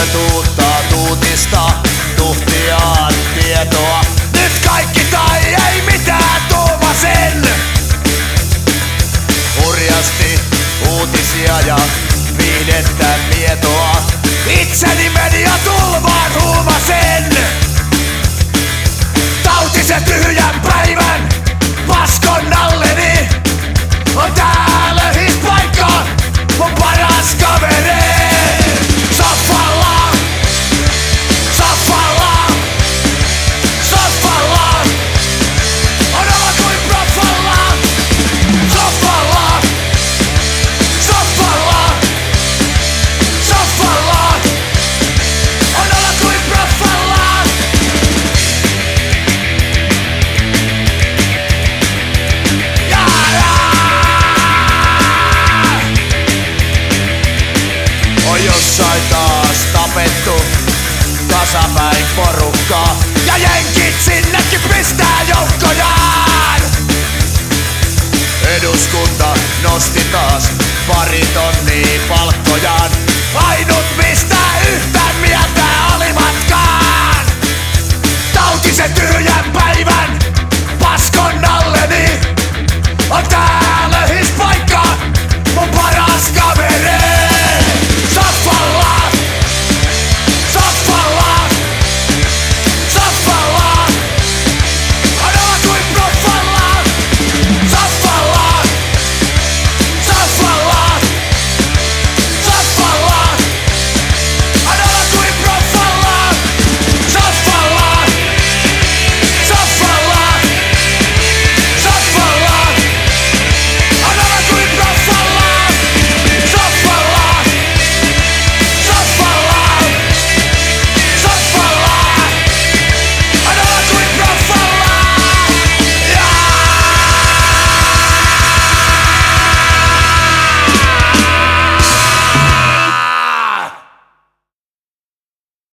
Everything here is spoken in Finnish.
tunnetuutta tuutista tuhtiaan tietoa. Nyt kaikki tai ei mitään tuomasen! Hurjasti uutisia ja viihdettä mietoa. Itseni meni sai taas tapettu Tasapäin porukkaa. Ja jenkit sinnekin pistää joukkojaan! Eduskunta nosti taas pari tonnia palkkaa.